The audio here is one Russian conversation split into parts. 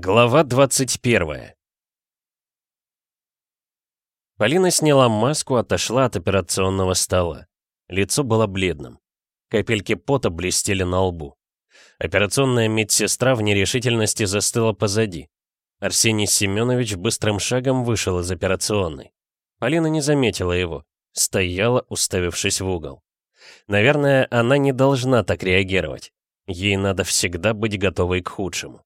Глава 21 Полина сняла маску, отошла от операционного стола. Лицо было бледным. Капельки пота блестели на лбу. Операционная медсестра в нерешительности застыла позади. Арсений Семенович быстрым шагом вышел из операционной. Полина не заметила его, стояла, уставившись в угол. Наверное, она не должна так реагировать. Ей надо всегда быть готовой к худшему.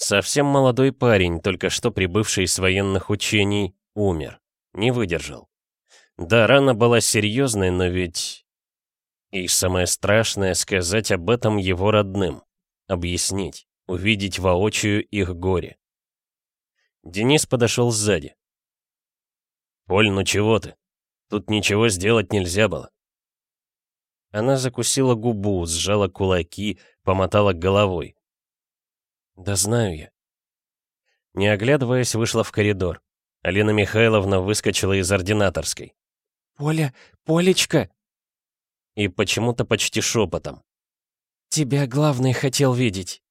Совсем молодой парень, только что прибывший с военных учений, умер. Не выдержал. Да, рана была серьезной, но ведь... И самое страшное — сказать об этом его родным. Объяснить, увидеть воочию их горе. Денис подошел сзади. «Поль, ну чего ты? Тут ничего сделать нельзя было». Она закусила губу, сжала кулаки, помотала головой. «Да знаю я». Не оглядываясь, вышла в коридор. Алина Михайловна выскочила из ординаторской. «Поля, Полечка!» И почему-то почти шепотом. «Тебя главный хотел видеть».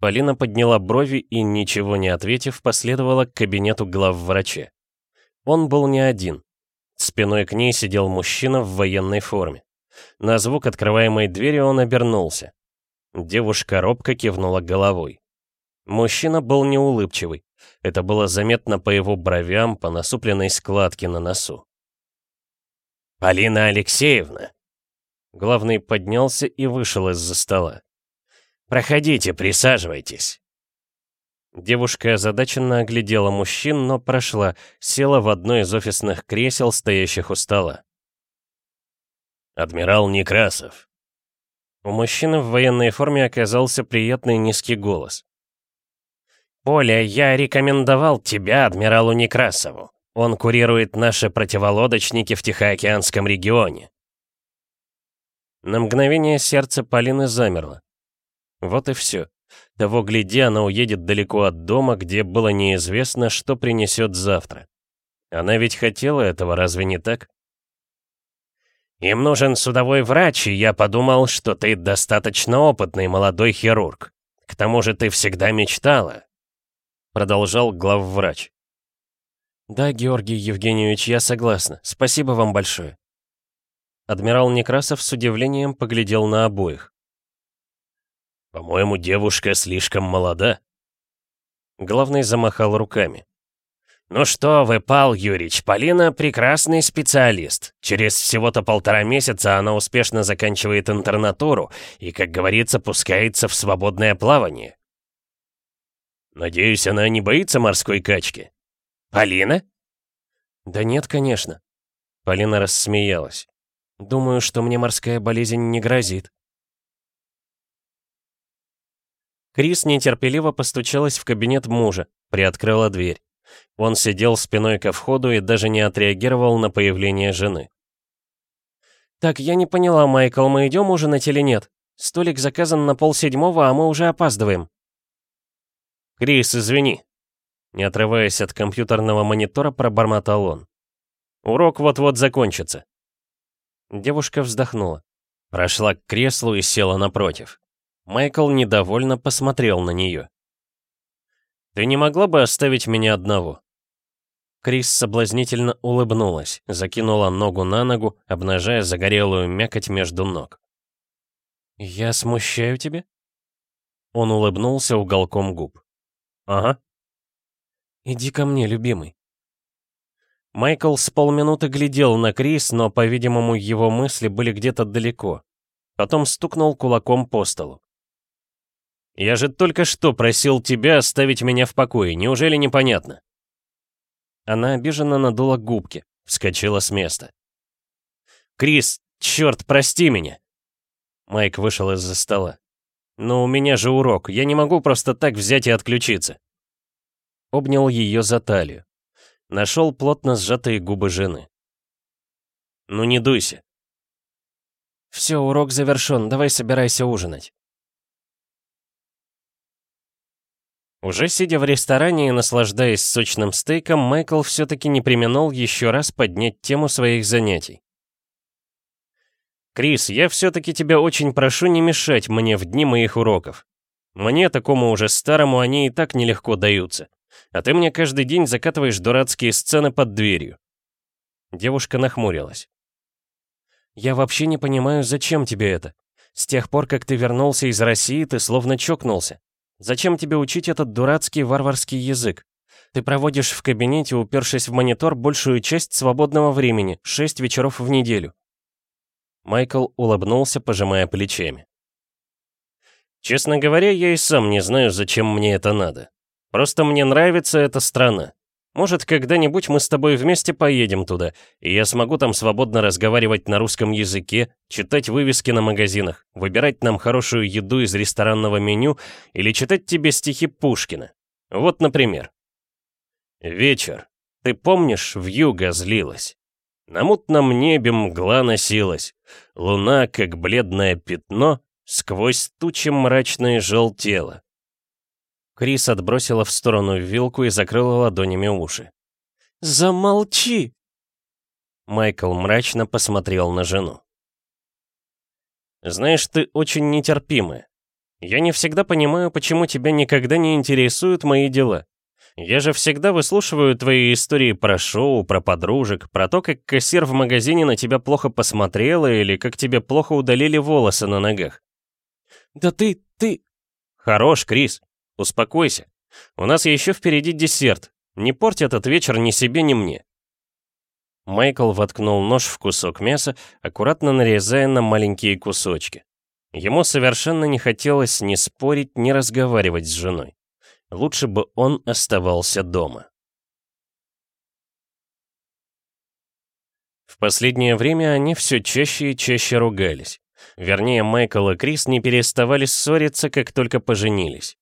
Полина подняла брови и, ничего не ответив, последовала к кабинету главврача. Он был не один. Спиной к ней сидел мужчина в военной форме. На звук открываемой двери он обернулся. Девушка робко кивнула головой. Мужчина был неулыбчивый. Это было заметно по его бровям, по насупленной складке на носу. «Полина Алексеевна!» Главный поднялся и вышел из-за стола. «Проходите, присаживайтесь». Девушка озадаченно оглядела мужчин, но прошла, села в одно из офисных кресел, стоящих у стола. «Адмирал Некрасов, у мужчины в военной форме оказался приятный низкий голос. «Поля, я рекомендовал тебя адмиралу Некрасову. Он курирует наши противолодочники в Тихоокеанском регионе». На мгновение сердце Полины замерло. Вот и все. Того гляди, она уедет далеко от дома, где было неизвестно, что принесет завтра. Она ведь хотела этого, разве не так? Им нужен судовой врач, и я подумал, что ты достаточно опытный молодой хирург. К тому же ты всегда мечтала. Продолжал главврач. Да, Георгий Евгеньевич, я согласна. Спасибо вам большое. Адмирал Некрасов с удивлением поглядел на обоих. «По-моему, девушка слишком молода». Главный замахал руками. «Ну что вы, Пал Юрич, Полина прекрасный специалист. Через всего-то полтора месяца она успешно заканчивает интернатуру и, как говорится, пускается в свободное плавание». «Надеюсь, она не боится морской качки?» «Полина?» «Да нет, конечно». Полина рассмеялась. «Думаю, что мне морская болезнь не грозит». Крис нетерпеливо постучалась в кабинет мужа, приоткрыла дверь. Он сидел спиной ко входу и даже не отреагировал на появление жены. «Так, я не поняла, Майкл, мы идем ужинать или нет? Столик заказан на полседьмого, а мы уже опаздываем». «Крис, извини». Не отрываясь от компьютерного монитора, пробормотал он. «Урок вот-вот закончится». Девушка вздохнула. Прошла к креслу и села напротив. Майкл недовольно посмотрел на нее. «Ты не могла бы оставить меня одного?» Крис соблазнительно улыбнулась, закинула ногу на ногу, обнажая загорелую мякоть между ног. «Я смущаю тебя?» Он улыбнулся уголком губ. «Ага». «Иди ко мне, любимый». Майкл с полминуты глядел на Крис, но, по-видимому, его мысли были где-то далеко. Потом стукнул кулаком по столу. Я же только что просил тебя оставить меня в покое, неужели непонятно?» Она обиженно надула губки, вскочила с места. «Крис, черт, прости меня!» Майк вышел из-за стола. «Но у меня же урок, я не могу просто так взять и отключиться». Обнял ее за талию. Нашел плотно сжатые губы жены. «Ну не дуйся». «Все, урок завершен, давай собирайся ужинать». Уже сидя в ресторане и наслаждаясь сочным стейком, Майкл все-таки не применил еще раз поднять тему своих занятий. «Крис, я все-таки тебя очень прошу не мешать мне в дни моих уроков. Мне, такому уже старому, они и так нелегко даются. А ты мне каждый день закатываешь дурацкие сцены под дверью». Девушка нахмурилась. «Я вообще не понимаю, зачем тебе это? С тех пор, как ты вернулся из России, ты словно чокнулся. Зачем тебе учить этот дурацкий варварский язык? Ты проводишь в кабинете, упершись в монитор, большую часть свободного времени, шесть вечеров в неделю». Майкл улыбнулся, пожимая плечами. «Честно говоря, я и сам не знаю, зачем мне это надо. Просто мне нравится эта страна. Может, когда-нибудь мы с тобой вместе поедем туда, и я смогу там свободно разговаривать на русском языке, читать вывески на магазинах, выбирать нам хорошую еду из ресторанного меню или читать тебе стихи Пушкина. Вот, например. Вечер. Ты помнишь, в юго злилась. На мутном небе мгла носилась. Луна, как бледное пятно, сквозь тучи мрачные желтела. Крис отбросила в сторону вилку и закрыла ладонями уши. «Замолчи!» Майкл мрачно посмотрел на жену. «Знаешь, ты очень нетерпимая. Я не всегда понимаю, почему тебя никогда не интересуют мои дела. Я же всегда выслушиваю твои истории про шоу, про подружек, про то, как кассир в магазине на тебя плохо посмотрела или как тебе плохо удалили волосы на ногах. Да ты, ты... Хорош, Крис. Успокойся. У нас еще впереди десерт. Не порть этот вечер ни себе, ни мне. Майкл воткнул нож в кусок мяса, аккуратно нарезая на маленькие кусочки. Ему совершенно не хотелось ни спорить, ни разговаривать с женой. Лучше бы он оставался дома. В последнее время они все чаще и чаще ругались. Вернее, Майкл и Крис не переставали ссориться, как только поженились.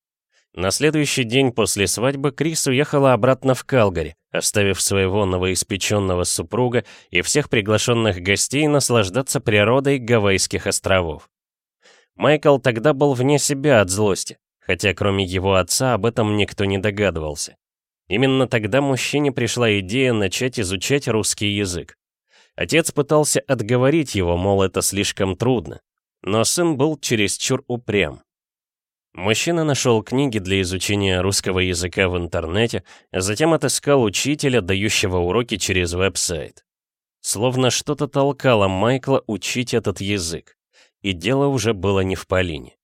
На следующий день после свадьбы Крис уехала обратно в Калгари, оставив своего новоиспеченного супруга и всех приглашенных гостей наслаждаться природой Гавайских островов. Майкл тогда был вне себя от злости, хотя кроме его отца об этом никто не догадывался. Именно тогда мужчине пришла идея начать изучать русский язык. Отец пытался отговорить его, мол, это слишком трудно, но сын был чересчур упрям. Мужчина нашел книги для изучения русского языка в интернете, а затем отыскал учителя, дающего уроки через веб-сайт. Словно что-то толкало Майкла учить этот язык. И дело уже было не в Полине.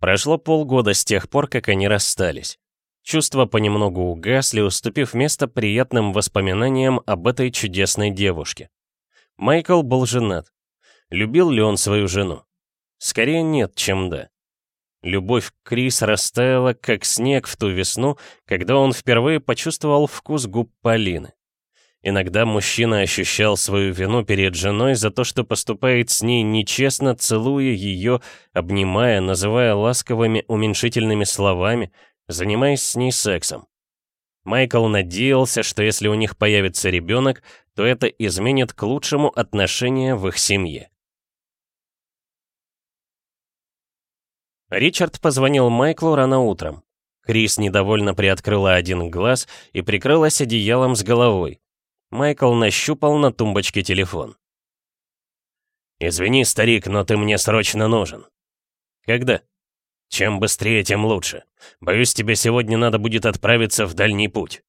Прошло полгода с тех пор, как они расстались. Чувства понемногу угасли, уступив место приятным воспоминаниям об этой чудесной девушке. Майкл был женат. Любил ли он свою жену? Скорее нет, чем да. Любовь Крис растаяла, как снег в ту весну, когда он впервые почувствовал вкус губ Полины. Иногда мужчина ощущал свою вину перед женой за то, что поступает с ней нечестно, целуя ее, обнимая, называя ласковыми уменьшительными словами, занимаясь с ней сексом. Майкл надеялся, что если у них появится ребенок, то это изменит к лучшему отношения в их семье. Ричард позвонил Майклу рано утром. Крис недовольно приоткрыла один глаз и прикрылась одеялом с головой. Майкл нащупал на тумбочке телефон. «Извини, старик, но ты мне срочно нужен». «Когда?» «Чем быстрее, тем лучше. Боюсь, тебе сегодня надо будет отправиться в дальний путь».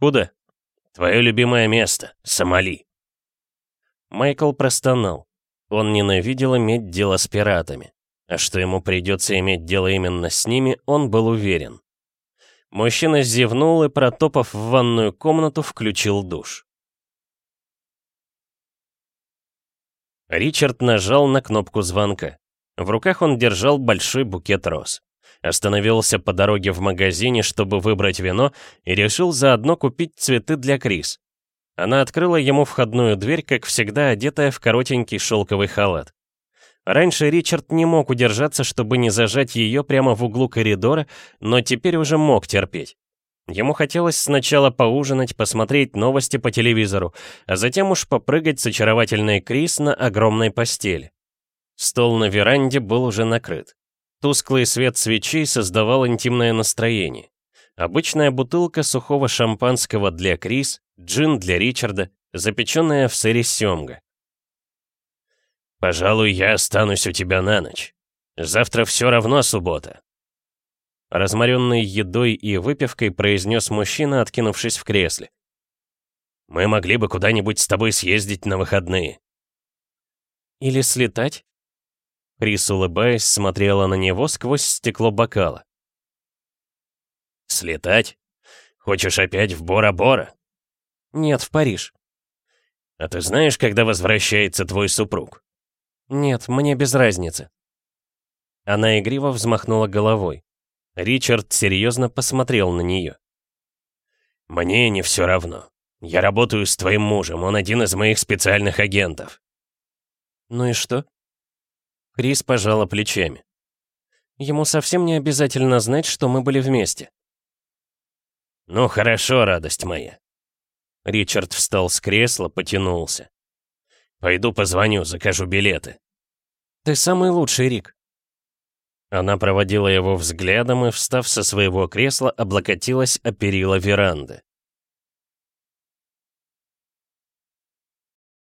«Куда?» «Твое любимое место, Сомали». Майкл простонал. Он ненавидел иметь дело с пиратами. А что ему придется иметь дело именно с ними, он был уверен. Мужчина зевнул и, протопав в ванную комнату, включил душ. Ричард нажал на кнопку звонка. В руках он держал большой букет роз. Остановился по дороге в магазине, чтобы выбрать вино, и решил заодно купить цветы для Крис. Она открыла ему входную дверь, как всегда одетая в коротенький шелковый халат. Раньше Ричард не мог удержаться, чтобы не зажать ее прямо в углу коридора, но теперь уже мог терпеть. Ему хотелось сначала поужинать, посмотреть новости по телевизору, а затем уж попрыгать с очаровательной Крис на огромной постели. Стол на веранде был уже накрыт. Тусклый свет свечей создавал интимное настроение. Обычная бутылка сухого шампанского для Крис, джин для Ричарда, запеченная в сыре семга. «Пожалуй, я останусь у тебя на ночь. Завтра все равно суббота». Разморенный едой и выпивкой произнес мужчина, откинувшись в кресле. «Мы могли бы куда-нибудь с тобой съездить на выходные». «Или слетать?» Крис, улыбаясь, смотрела на него сквозь стекло бокала. «Слетать? Хочешь опять в Бора-Бора?» «Нет, в Париж». «А ты знаешь, когда возвращается твой супруг?» «Нет, мне без разницы». Она игриво взмахнула головой. Ричард серьезно посмотрел на нее. «Мне не все равно. Я работаю с твоим мужем, он один из моих специальных агентов». «Ну и что?» Крис пожала плечами. «Ему совсем не обязательно знать, что мы были вместе». «Ну хорошо, радость моя». Ричард встал с кресла, потянулся. «Пойду позвоню, закажу билеты». «Ты самый лучший, Рик». Она проводила его взглядом и, встав со своего кресла, облокотилась о перила веранды.